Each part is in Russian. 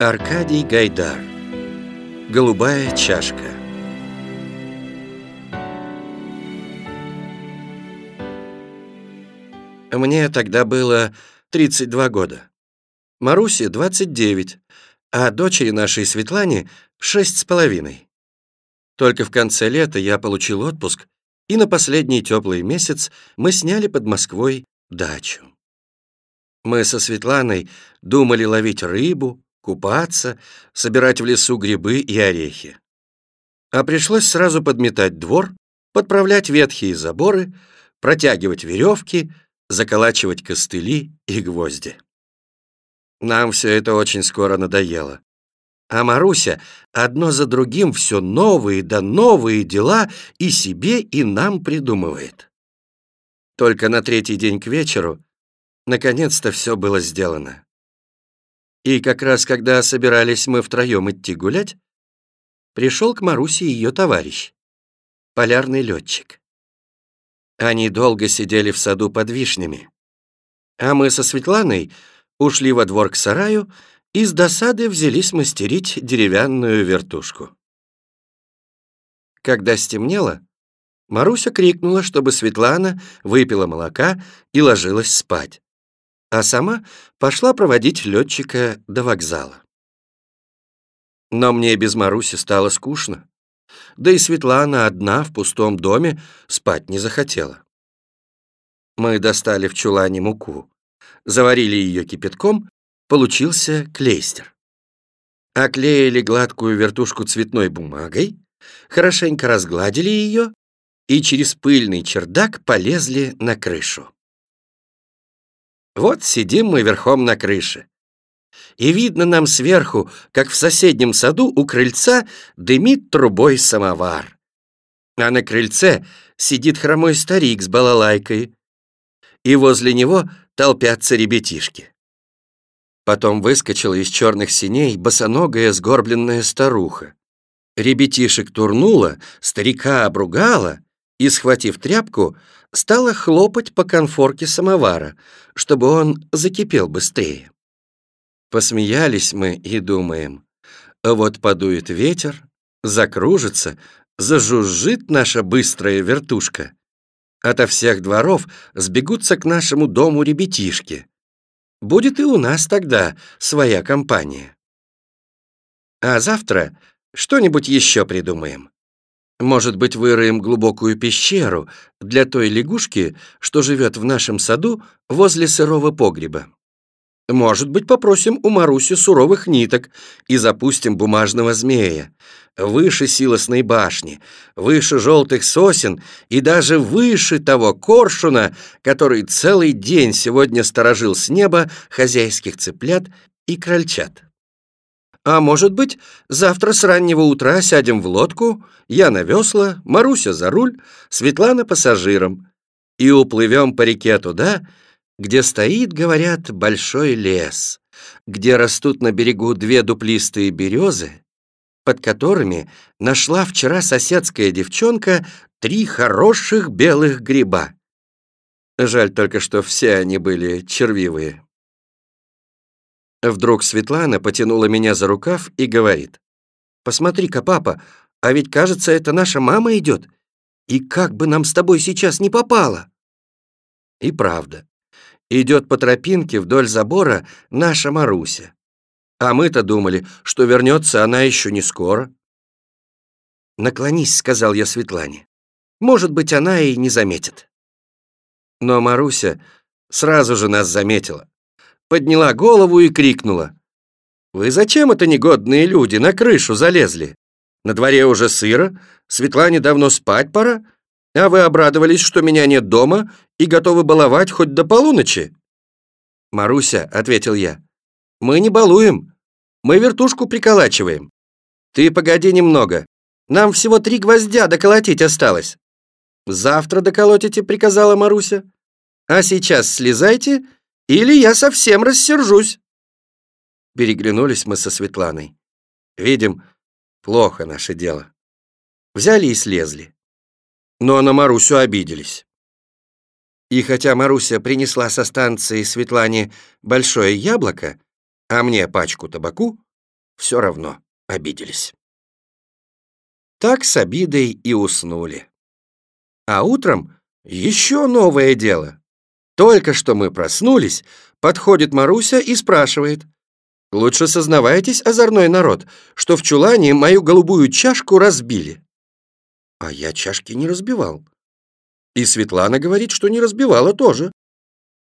Аркадий Гайдар Голубая чашка Мне тогда было 32 года. Марусе 29, а дочери нашей Светлане шесть с половиной. Только в конце лета я получил отпуск, и на последний теплый месяц мы сняли под Москвой дачу. Мы со Светланой думали ловить рыбу, купаться, собирать в лесу грибы и орехи. А пришлось сразу подметать двор, подправлять ветхие заборы, протягивать веревки, заколачивать костыли и гвозди. Нам все это очень скоро надоело. А Маруся одно за другим все новые да новые дела и себе, и нам придумывает. Только на третий день к вечеру наконец-то все было сделано. И как раз когда собирались мы втроем идти гулять, пришел к Марусе ее товарищ, полярный летчик. Они долго сидели в саду под вишнями, а мы со Светланой ушли во двор к сараю и с досады взялись мастерить деревянную вертушку. Когда стемнело, Маруся крикнула, чтобы Светлана выпила молока и ложилась спать а сама пошла проводить летчика до вокзала. Но мне без Маруси стало скучно. Да и Светлана одна в пустом доме спать не захотела. Мы достали в чулане муку, заварили ее кипятком, получился клейстер. Оклеили гладкую вертушку цветной бумагой, хорошенько разгладили ее и через пыльный чердак полезли на крышу. Вот сидим мы верхом на крыше. И видно нам сверху, как в соседнем саду у крыльца дымит трубой самовар. А на крыльце сидит хромой старик с балалайкой. И возле него толпятся ребятишки. Потом выскочила из черных синей босоногая сгорбленная старуха. Ребятишек турнула, старика обругала и, схватив тряпку, стала хлопать по конфорке самовара, чтобы он закипел быстрее. Посмеялись мы и думаем, вот подует ветер, закружится, зажужжит наша быстрая вертушка. Ото всех дворов сбегутся к нашему дому ребятишки. Будет и у нас тогда своя компания. А завтра что-нибудь еще придумаем. Может быть, выроем глубокую пещеру для той лягушки, что живет в нашем саду возле сырого погреба. Может быть, попросим у Маруси суровых ниток и запустим бумажного змея. Выше силосной башни, выше желтых сосен и даже выше того коршуна, который целый день сегодня сторожил с неба хозяйских цыплят и крольчат. А может быть, завтра с раннего утра сядем в лодку, я на весла, Маруся за руль, Светлана пассажиром, и уплывем по реке туда, где стоит, говорят, большой лес, где растут на берегу две дуплистые березы, под которыми нашла вчера соседская девчонка три хороших белых гриба. Жаль только, что все они были червивые. Вдруг Светлана потянула меня за рукав и говорит. «Посмотри-ка, папа, а ведь, кажется, это наша мама идет. И как бы нам с тобой сейчас не попало!» И правда. Идет по тропинке вдоль забора наша Маруся. А мы-то думали, что вернется она еще не скоро. «Наклонись», — сказал я Светлане. «Может быть, она и не заметит». Но Маруся сразу же нас заметила подняла голову и крикнула. «Вы зачем это негодные люди на крышу залезли? На дворе уже сыро, Светлане давно спать пора, а вы обрадовались, что меня нет дома и готовы баловать хоть до полуночи?» «Маруся», — ответил я, — «мы не балуем, мы вертушку приколачиваем. Ты погоди немного, нам всего три гвоздя доколотить осталось». «Завтра доколотите», — приказала Маруся. «А сейчас слезайте или я совсем рассержусь. Переглянулись мы со Светланой. Видим, плохо наше дело. Взяли и слезли. Но на Марусю обиделись. И хотя Маруся принесла со станции Светлане большое яблоко, а мне пачку табаку, все равно обиделись. Так с обидой и уснули. А утром еще новое дело. Только что мы проснулись, подходит Маруся и спрашивает. «Лучше сознавайтесь, озорной народ, что в чулане мою голубую чашку разбили». А я чашки не разбивал. И Светлана говорит, что не разбивала тоже.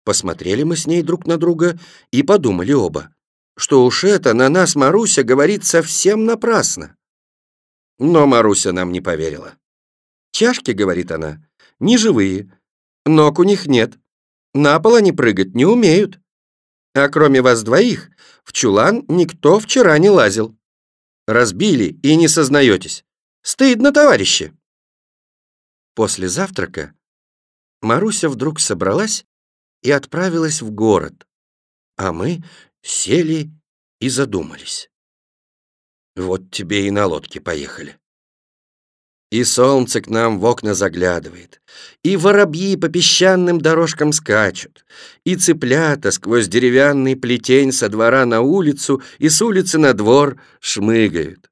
Посмотрели мы с ней друг на друга и подумали оба, что уж это на нас Маруся говорит совсем напрасно. Но Маруся нам не поверила. «Чашки, — говорит она, — не живые, ног у них нет, на пол они прыгать не умеют. А кроме вас двоих, в чулан никто вчера не лазил. Разбили и не сознаетесь. Стыдно, товарищи!» После завтрака Маруся вдруг собралась и отправилась в город, а мы сели и задумались. Вот тебе и на лодке поехали. И солнце к нам в окна заглядывает, и воробьи по песчаным дорожкам скачут, и цыплята сквозь деревянный плетень со двора на улицу и с улицы на двор шмыгают.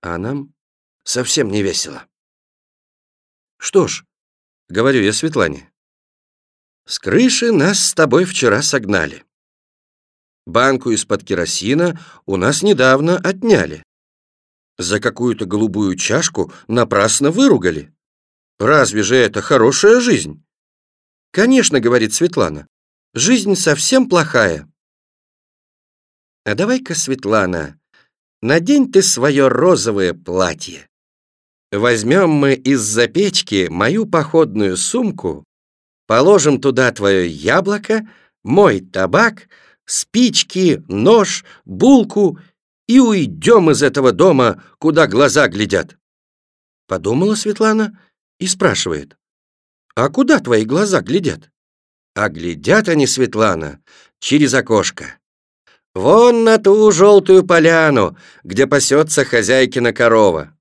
А нам совсем не весело. Что ж, говорю я Светлане, с крыши нас с тобой вчера согнали. Банку из-под керосина у нас недавно отняли. За какую-то голубую чашку напрасно выругали. Разве же это хорошая жизнь? Конечно, говорит Светлана, жизнь совсем плохая. А давай-ка, Светлана, надень ты свое розовое платье. Возьмем мы из-за печки мою походную сумку, положим туда твое яблоко, мой табак — спички, нож, булку и уйдем из этого дома, куда глаза глядят. Подумала Светлана и спрашивает, а куда твои глаза глядят? А глядят они, Светлана, через окошко. Вон на ту желтую поляну, где пасется хозяйкина корова.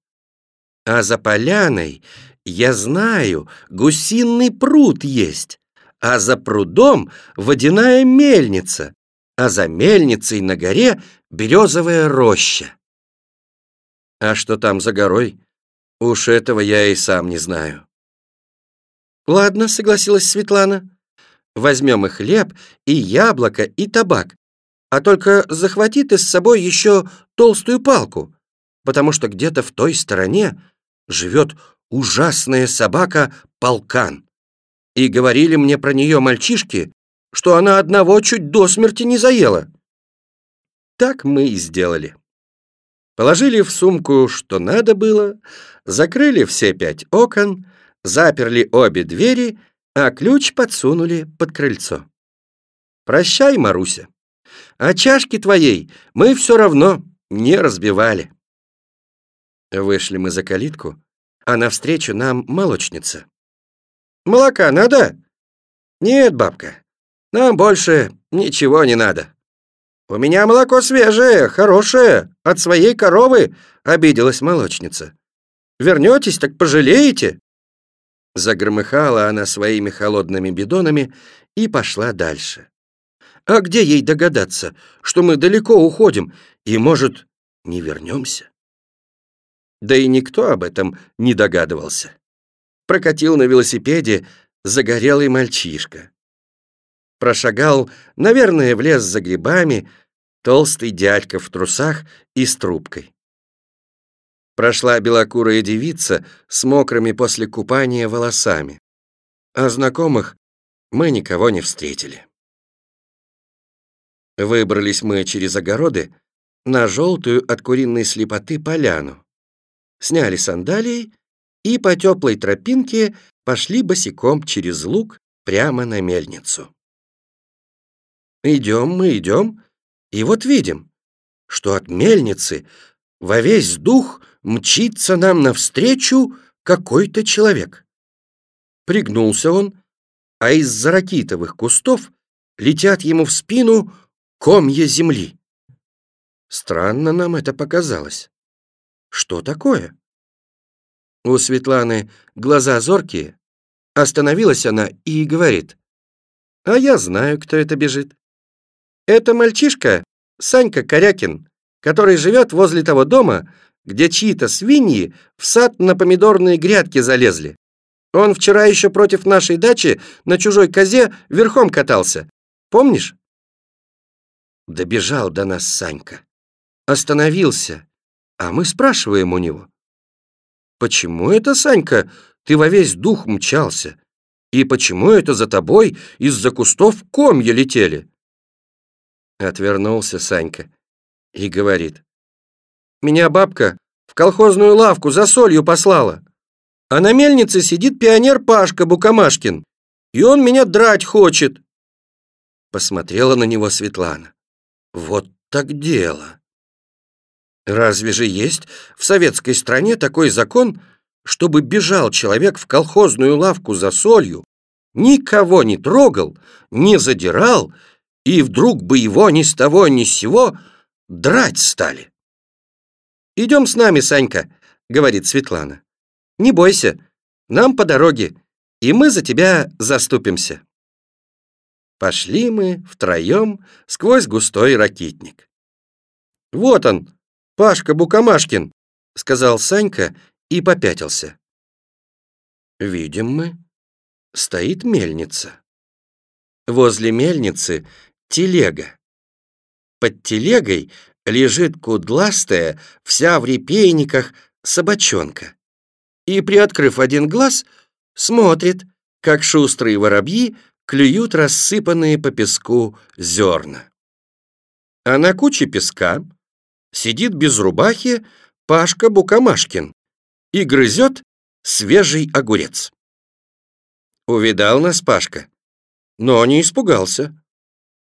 А за поляной, я знаю, гусиный пруд есть, а за прудом водяная мельница, а за мельницей на горе березовая роща. А что там за горой? Уж этого я и сам не знаю. Ладно, согласилась Светлана. Возьмем и хлеб, и яблоко, и табак. А только захвати ты с собой еще толстую палку, потому что где-то в той стороне живет ужасная собака Полкан. И говорили мне про нее мальчишки, что она одного чуть до смерти не заела. Так мы и сделали. Положили в сумку, что надо было, закрыли все пять окон, заперли обе двери, а ключ подсунули под крыльцо. «Прощай, Маруся, а чашки твоей мы все равно не разбивали». Вышли мы за калитку, а навстречу нам молочница. «Молока надо?» «Нет, бабка, нам больше ничего не надо. У меня молоко свежее, хорошее, от своей коровы, обиделась молочница. Вернетесь, так пожалеете. Загромыхала она своими холодными бидонами и пошла дальше. А где ей догадаться, что мы далеко уходим и, может, не вернемся? Да и никто об этом не догадывался. Прокатил на велосипеде загорелый мальчишка прошагал, наверное, в лес за грибами, толстый дядька в трусах и с трубкой. Прошла белокурая девица с мокрыми после купания волосами. А знакомых мы никого не встретили. Выбрались мы через огороды на желтую от куриной слепоты поляну. Сняли сандалии и по теплой тропинке пошли босиком через луг прямо на мельницу. Идем мы, идем, и вот видим, что от мельницы во весь дух мчится нам навстречу какой-то человек. Пригнулся он, а из-за ракитовых кустов летят ему в спину комья земли. Странно нам это показалось. Что такое? У Светланы глаза зоркие. Остановилась она и говорит, «А я знаю, кто это бежит. Это мальчишка Санька Корякин, который живет возле того дома, где чьи-то свиньи в сад на помидорные грядки залезли. Он вчера еще против нашей дачи на чужой козе верхом катался. Помнишь? Добежал до нас Санька. Остановился, а мы спрашиваем у него. «Почему это, Санька, ты во весь дух мчался? И почему это за тобой из-за кустов комья летели?» Отвернулся Санька и говорит. «Меня бабка в колхозную лавку за солью послала. А на мельнице сидит пионер Пашка Букамашкин, и он меня драть хочет. Посмотрела на него Светлана. Вот так дело. Разве же есть в советской стране такой закон, чтобы бежал человек в колхозную лавку за солью, никого не трогал, не задирал, и вдруг бы его ни с того ни с сего драть стали? «Идем с нами, Санька», — говорит Светлана. Не бойся, нам по дороге, и мы за тебя заступимся. Пошли мы втроем сквозь густой ракитник. «Вот он, Пашка Букамашкин», — сказал Санька и попятился. Видим мы, стоит мельница. Возле мельницы телега. Под телегой лежит кудластая, вся в репейниках, собачонка и, приоткрыв один глаз, смотрит, как шустрые воробьи клюют рассыпанные по песку зерна. А на куче песка сидит без рубахи Пашка Букамашкин и грызет свежий огурец. Увидал нас Пашка, но не испугался,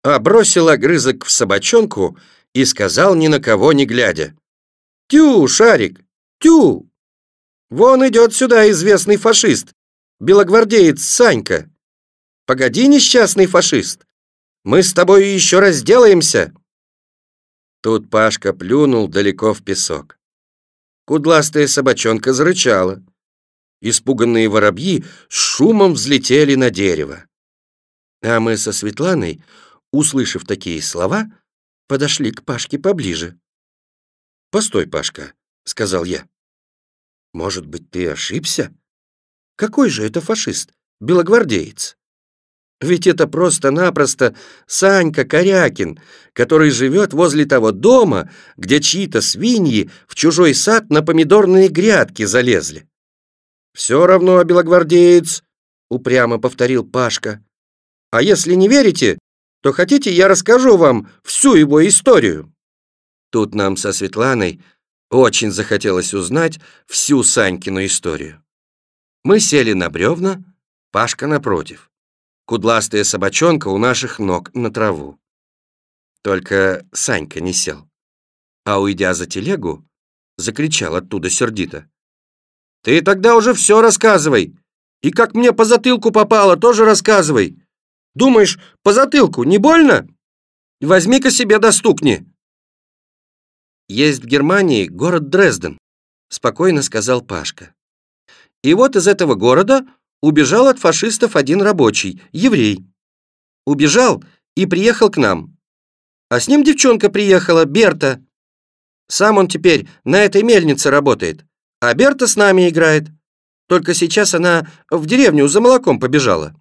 а бросил огрызок в собачонку и сказал ни на кого не глядя. «Тю, Шарик, тю!» Вон идет сюда известный фашист, белогвардеец Санька. Погоди, несчастный фашист, мы с тобой еще разделаемся. Тут Пашка плюнул далеко в песок. Кудластая собачонка зарычала. Испуганные воробьи с шумом взлетели на дерево. А мы со Светланой, услышав такие слова, подошли к Пашке поближе. «Постой, Пашка», — сказал я. Может быть, ты ошибся? Какой же это фашист? Белогвардеец? Ведь это просто-напросто Санька Корякин, который живет возле того дома, где чьи-то свиньи в чужой сад на помидорные грядки залезли. «Все равно белогвардеец», — упрямо повторил Пашка. «А если не верите, то хотите, я расскажу вам всю его историю». Тут нам со Светланой очень захотелось узнать всю Санькину историю. Мы сели на бревна, Пашка напротив. Кудластая собачонка у наших ног на траву. Только Санька не сел. А уйдя за телегу, закричал оттуда сердито. «Ты тогда уже все рассказывай! И как мне по затылку попало, тоже рассказывай! Думаешь, по затылку не больно? Возьми-ка себе достукни!» Есть в Германии город Дрезден, спокойно сказал Пашка. И вот из этого города убежал от фашистов один рабочий, еврей. Убежал и приехал к нам. А с ним девчонка приехала, Берта. Сам он теперь на этой мельнице работает, а Берта с нами играет. Только сейчас она в деревню за молоком побежала.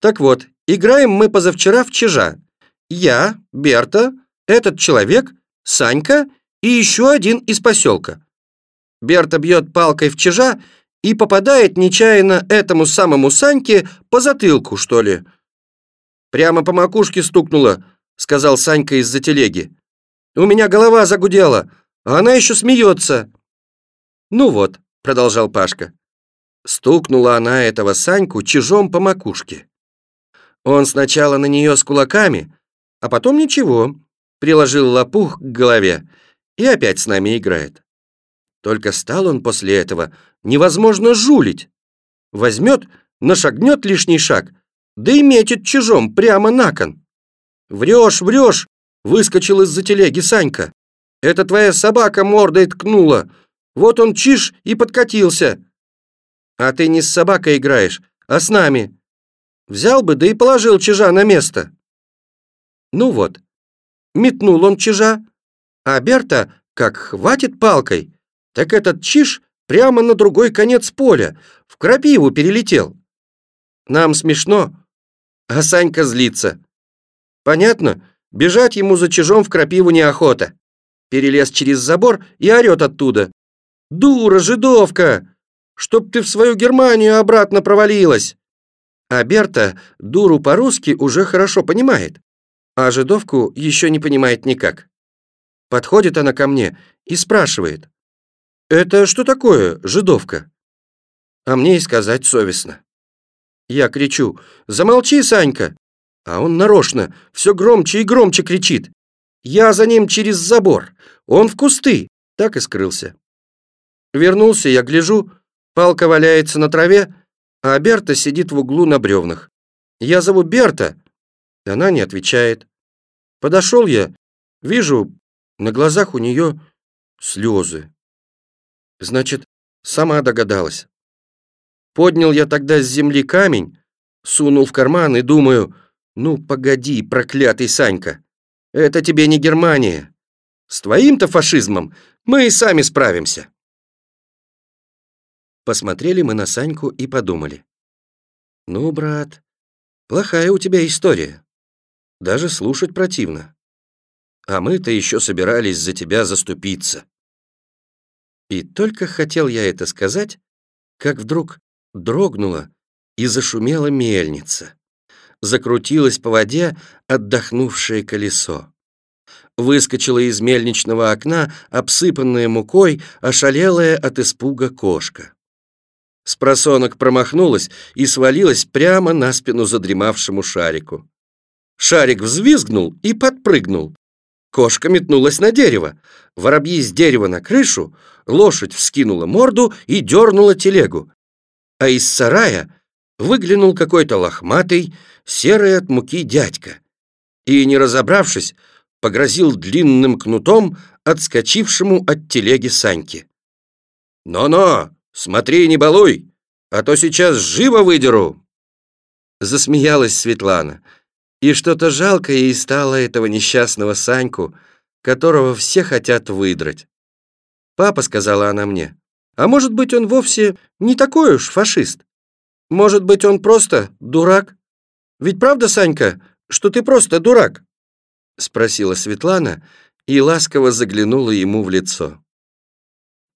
Так вот, играем мы позавчера в чижа. Я, Берта, этот человек, Санька и еще один из поселка. Берта бьет палкой в чижа и попадает нечаянно этому самому Саньке по затылку, что ли. «Прямо по макушке стукнула», — сказал Санька из-за телеги. «У меня голова загудела, а она еще смеется». «Ну вот», — продолжал Пашка. Стукнула она этого Саньку чижом по макушке. Он сначала на нее с кулаками, а потом ничего, приложил лопух к голове и опять с нами играет. Только стал он после этого невозможно жулить. Возьмет, нашагнет лишний шаг, да и метит чужом прямо на кон. «Врешь, врешь!» — выскочил из-за телеги Санька. «Это твоя собака мордой ткнула. Вот он чиж и подкатился. А ты не с собакой играешь, а с нами. Взял бы, да и положил чижа на место». Ну вот, метнул он чижа, А Берта, как хватит палкой, так этот чиж прямо на другой конец поля, в крапиву перелетел. Нам смешно, а Санька злится. Понятно, бежать ему за чижом в крапиву неохота. Перелез через забор и орет оттуда. «Дура, жидовка! Чтоб ты в свою Германию обратно провалилась!» А Берта дуру по-русски уже хорошо понимает, а жидовку еще не понимает никак. Подходит она ко мне и спрашивает. «Это что такое, жидовка?» А мне и сказать совестно. Я кричу «Замолчи, Санька!» А он нарочно, все громче и громче кричит. Я за ним через забор, он в кусты. Так и скрылся. Вернулся, я гляжу, палка валяется на траве, а Берта сидит в углу на бревнах. Я зову Берта, она не отвечает. Подошел я, вижу, на глазах у нее слезы. Значит, сама догадалась. Поднял я тогда с земли камень, сунул в карман и думаю, ну погоди, проклятый Санька, это тебе не Германия. С твоим-то фашизмом мы и сами справимся. Посмотрели мы на Саньку и подумали. Ну, брат, плохая у тебя история. Даже слушать противно. А мы-то еще собирались за тебя заступиться. И только хотел я это сказать, как вдруг дрогнула и зашумела мельница. Закрутилось по воде отдохнувшее колесо. Выскочила из мельничного окна, обсыпанная мукой, ошалелая от испуга кошка. Спросонок промахнулась и свалилась прямо на спину задремавшему шарику. Шарик взвизгнул и подпрыгнул. Кошка метнулась на дерево. Воробьи с дерева на крышу, лошадь вскинула морду и дернула телегу а из сарая выглянул какой-то лохматый, серый от муки дядька и, не разобравшись, погрозил длинным кнутом отскочившему от телеги Саньки. «Но-но, смотри, не балуй, а то сейчас живо выдеру!» Засмеялась Светлана, и что-то жалко ей стало этого несчастного Саньку, которого все хотят выдрать. «Папа», — сказала она мне, а может быть, он вовсе не такой уж фашист? Может быть, он просто дурак? Ведь правда, Санька, что ты просто дурак?» Спросила Светлана и ласково заглянула ему в лицо.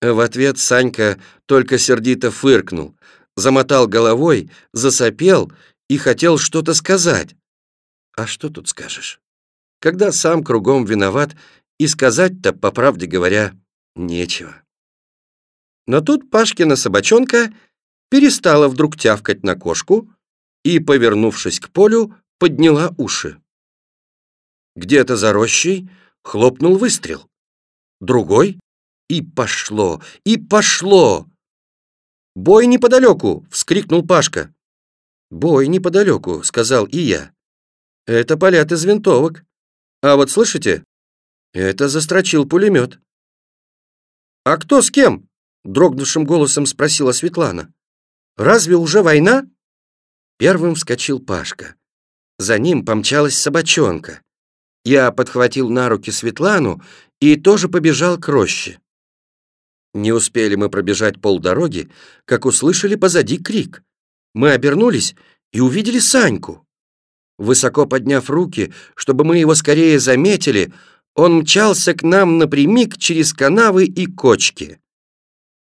В ответ Санька только сердито фыркнул, замотал головой, засопел и хотел что-то сказать. А что тут скажешь? Когда сам кругом виноват, и сказать-то, по правде говоря, нечего. Но тут Пашкина собачонка перестала вдруг тявкать на кошку и, повернувшись к полю, подняла уши. Где-то за рощей хлопнул выстрел. Другой — и пошло, и пошло. «Бой неподалеку!» — вскрикнул Пашка. «Бой неподалеку», — сказал и я. «Это полят из винтовок. А вот слышите? Это застрочил пулемет». «А кто с кем?» дрогнувшим голосом спросила Светлана. «Разве уже война?» Первым вскочил Пашка. За ним помчалась собачонка. Я подхватил на руки Светлану и тоже побежал к роще. Не успели мы пробежать полдороги, как услышали позади крик. Мы обернулись и увидели Саньку. Высоко подняв руки, чтобы мы его скорее заметили, он мчался к нам напрямик через канавы и кочки.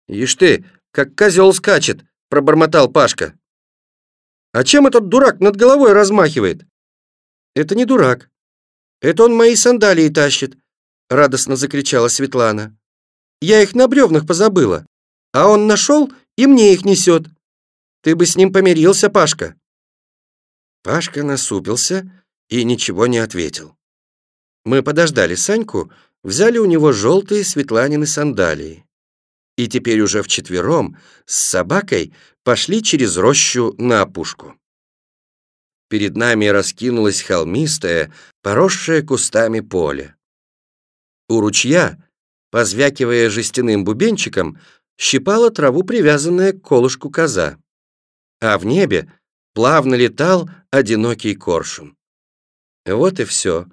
«Ишь ты, как козел скачет!» — пробормотал Пашка. «А чем этот дурак над головой размахивает?» «Это не дурак. Это он мои сандалии тащит», — радостно закричала Светлана. «Я их на бревнах позабыла, а он нашел и мне их несет. Ты бы с ним помирился, Пашка». Пашка насупился и ничего не ответил. Мы подождали Саньку, взяли у него желтые Светланины сандалии и теперь уже вчетвером с собакой пошли через рощу на опушку. Перед нами раскинулось холмистое, поросшее кустами поле. У ручья, позвякивая жестяным бубенчиком, щипала траву привязанная к колышку коза. А в небе плавно летал одинокий коршун. Вот и все.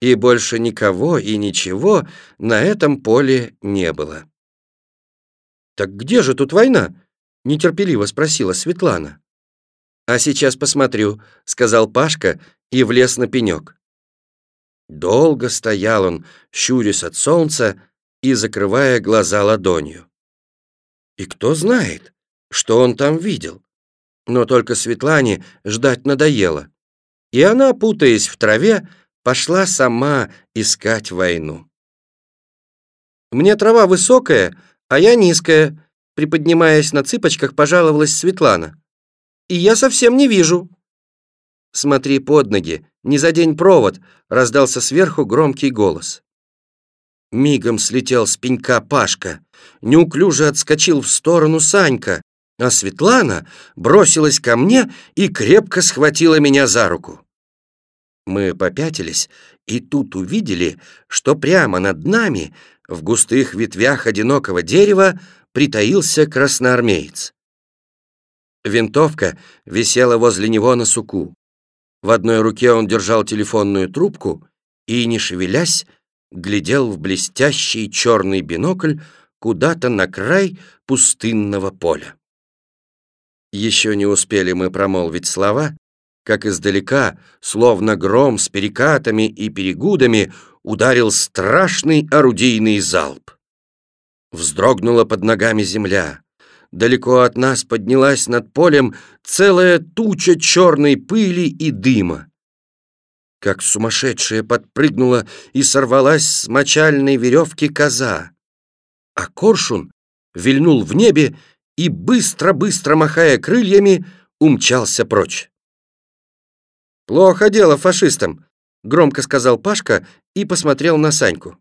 и больше никого и ничего на этом поле не было. «Так где же тут война?» — нетерпеливо спросила Светлана. «А сейчас посмотрю», — сказал Пашка и влез на пенек. Долго стоял он, щурясь от солнца и закрывая глаза ладонью. И кто знает, что он там видел. Но только Светлане ждать надоело. И она, путаясь в траве, пошла сама искать войну. «Мне трава высокая, а я низкая», приподнимаясь на цыпочках, пожаловалась Светлана. «И я совсем не вижу». «Смотри под ноги, не задень провод», раздался сверху громкий голос. Мигом слетел с пенька Пашка, неуклюже отскочил в сторону Санька, а Светлана бросилась ко мне и крепко схватила меня за руку. Мы попятились и тут увидели, что прямо над нами, в густых ветвях одинокого дерева, притаился красноармеец. Винтовка висела возле него на суку. В одной руке он держал телефонную трубку и, не шевелясь, глядел в блестящий черный бинокль куда-то на край пустынного поля. Еще не успели мы промолвить слова, как издалека, словно гром с перекатами и перегудами, ударил страшный орудийный залп. Вздрогнула под ногами земля. Далеко от нас поднялась над полем целая туча черной пыли и дыма. Как сумасшедшая подпрыгнула и сорвалась с мочальной веревки коза. А коршун вильнул в небе и, быстро-быстро махая крыльями, умчался прочь. «Плохо дело фашистам», — громко сказал Пашка и посмотрел на Саньку.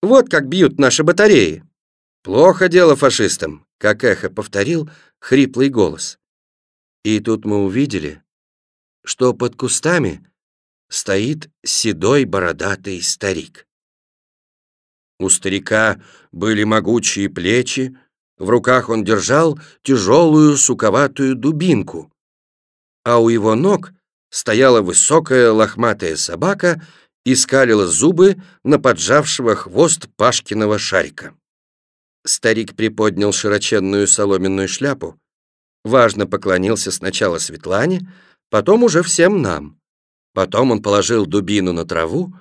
«Вот как бьют наши батареи». «Плохо дело фашистам», — как эхо повторил хриплый голос. И тут мы увидели, что под кустами стоит седой бородатый старик. У старика были могучие плечи, в руках он держал тяжелую суковатую дубинку, а у его ног стояла высокая лохматая собака и скалила зубы на поджавшего хвост Пашкиного шарика. Старик приподнял широченную соломенную шляпу, важно поклонился сначала Светлане, потом уже всем нам. Потом он положил дубину на траву,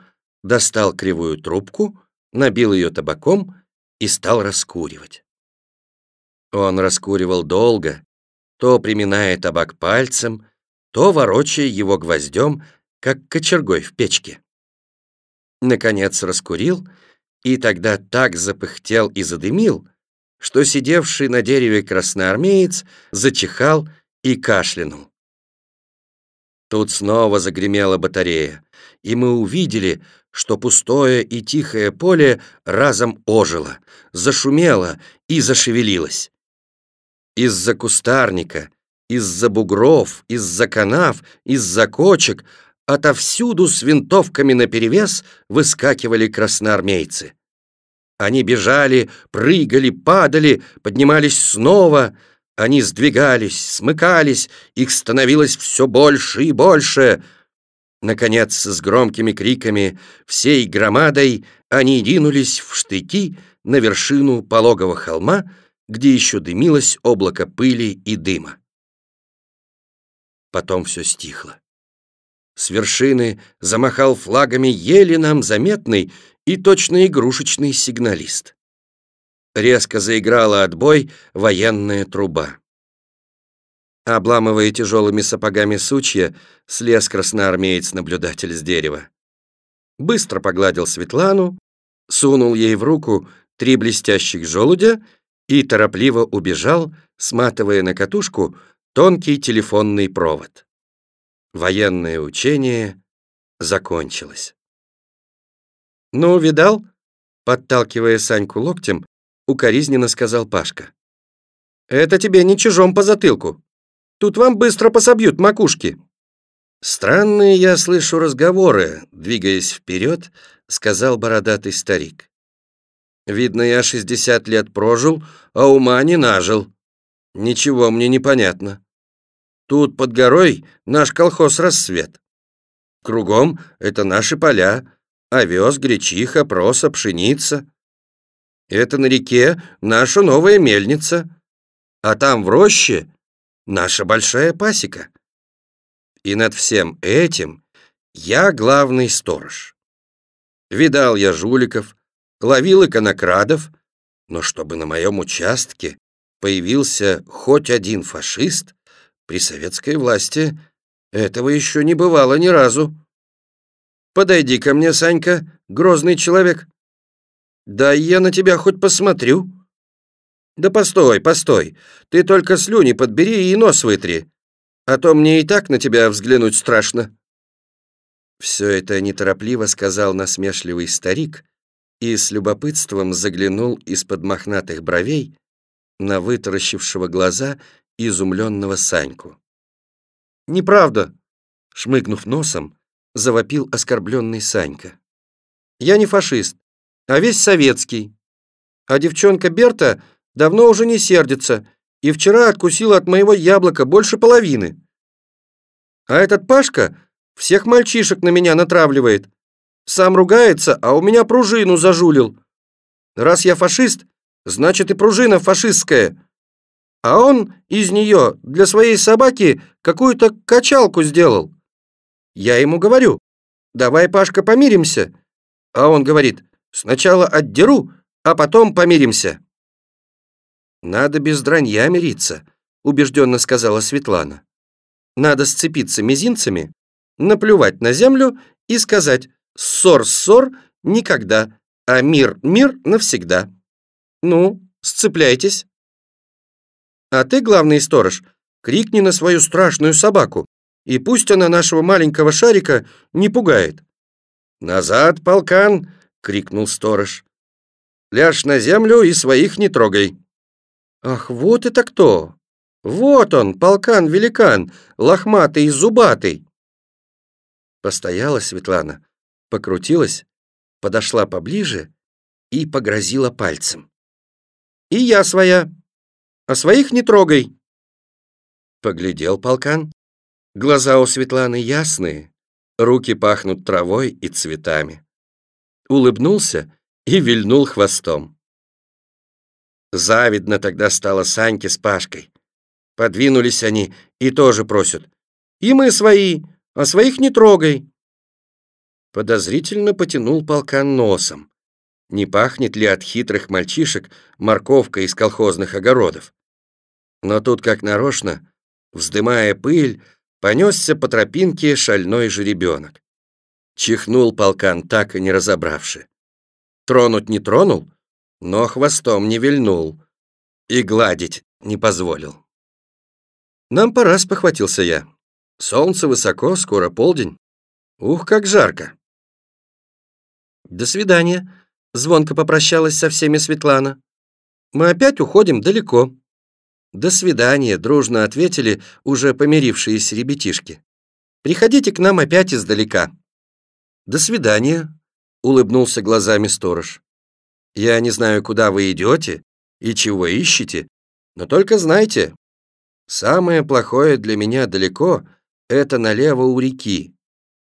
достал кривую трубку, набил ее табаком и стал раскуривать. Он раскуривал долго, то приминая табак пальцем, то ворочая его гвоздем, как кочергой в печке. Наконец раскурил и тогда так запыхтел и задымил, что сидевший на дереве красноармеец зачихал и кашлянул. Тут снова загремела батарея, и мы увидели, что пустое и тихое поле разом ожило, зашумело и зашевелилось. Из-за кустарника, из-за бугров, из-за канав, из-за кочек отовсюду с винтовками наперевес выскакивали красноармейцы. Они бежали, прыгали, падали, поднимались снова. Они сдвигались, смыкались, их становилось все больше и больше. Наконец, с громкими криками, всей громадой, они ринулись в штыки на вершину пологого холма, где еще дымилось облако пыли и дыма. Потом все стихло. С вершины замахал флагами еле нам заметный и точно игрушечный сигналист. Резко заиграла отбой военная труба. Обламывая тяжелыми сапогами сучья, слез красноармеец-наблюдатель с дерева. Быстро погладил Светлану, сунул ей в руку три блестящих желудя и торопливо убежал, сматывая на катушку тонкий телефонный провод. Военное учение закончилось. «Ну, видал?» Подталкивая Саньку локтем, укоризненно сказал Пашка. «Это тебе не чужом по затылку. Тут вам быстро пособьют макушки». «Странные я слышу разговоры», — двигаясь вперед, сказал бородатый старик. «Видно, я шестьдесят лет прожил, а ума не нажил. Ничего мне не понятно. Тут под горой наш колхоз «Рассвет». Кругом это наши поля, Овес, гречиха, проса, пшеница. Это на реке наша новая мельница, а там в роще наша большая пасека. И над всем этим я главный сторож. Видал я жуликов, ловил иконокрадов, но чтобы на моем участке появился хоть один фашист, при советской власти этого еще не бывало ни разу. Подойди ко мне, Санька, грозный человек. Да я на тебя хоть посмотрю. Да постой, постой, ты только слюни подбери и нос вытри, а то мне и так на тебя взглянуть страшно. Все это неторопливо сказал насмешливый старик и с любопытством заглянул из-под мохнатых бровей на вытаращившего глаза изумленного Саньку. «Неправда!» — шмыгнув носом, завопил оскорбленный Санька. «Я не фашист, а весь советский. А девчонка Берта давно уже не сердится и вчера откусила от моего яблока больше половины. А этот Пашка всех мальчишек на меня натравливает. Сам ругается, а у меня пружину зажулил. Раз я фашист, значит и пружина фашистская. А он из нее для своей собаки какую-то качалку сделал. Я ему говорю, давай, Пашка, помиримся. А он говорит, сначала отдеру, а потом помиримся. Надо без дранья мириться, убежденно сказала Светлана. Надо сцепиться мизинцами наплювать на землю и сказать «ссор-ссор никогда, а мир-мир навсегда». Ну, сцепляйтесь. А ты, главный сторож, крикни на свою страшную собаку, и пусть она нашего маленького шарика не пугает. «Назад, полкан!» — крикнул сторож. «Ляжь на землю и своих не трогай». «Ах, вот это кто! Вот он, полкан-великан, лохматый и зубатый!» Постояла Светлана, покрутилась, подошла поближе и погрозила пальцем. «И я своя, а своих не трогай!» Поглядел полкан. Глаза у Светланы ясные, руки пахнут травой и цветами. Улыбнулся и вильнул хвостом. Завидно тогда стало Саньке с Пашкой. Подвинулись они и тоже просят. «И мы свои, а своих не трогай!» Подозрительно потянул полкан носом. Не пахнет ли от хитрых мальчишек морковка из колхозных огородов? Но тут, как нарочно, вздымая пыль, понесся по тропинке шальной жеребенок. Чихнул полкан, так и не разобравши. Тронуть не тронул, но хвостом не вильнул и гладить не позволил. «Нам пора», — спохватился я. Солнце высоко, скоро полдень. Ух, как жарко. До свидания, звонко попрощалась со всеми Светлана. Мы опять уходим далеко. До свидания, дружно ответили уже помирившиеся ребятишки. Приходите к нам опять издалека. До свидания, улыбнулся глазами сторож. Я не знаю, куда вы идете и чего ищете, но только знайте, самое плохое для меня далеко — это налево у реки,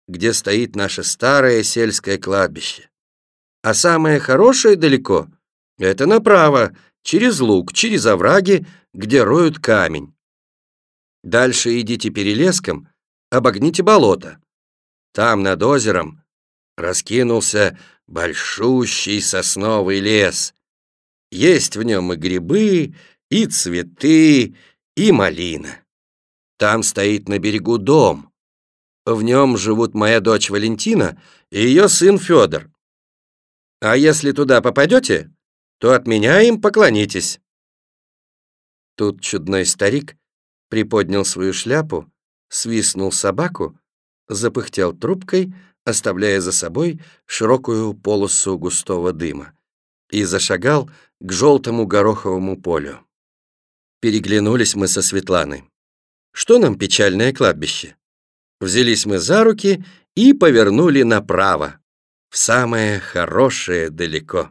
где стоит наше старое сельское кладбище. А самое хорошее далеко — это направо, через луг, через овраги, где роют камень. Дальше идите перелеском, обогните болото. Там, над озером, раскинулся большущий сосновый лес. Есть в нем и грибы, и цветы, и малина. Там стоит на берегу дом. В нем живут моя дочь Валентина и ее сын Федор. А если туда попадете, то от меня им поклонитесь». Тут чудной старик приподнял свою шляпу, свистнул собаку, запыхтел трубкой, оставляя за собой широкую полосу густого дыма, и зашагал к желтому гороховому полю. Переглянулись мы со Светланой. Что нам печальное кладбище? Взялись мы за руки и повернули направо, в самое хорошее далеко.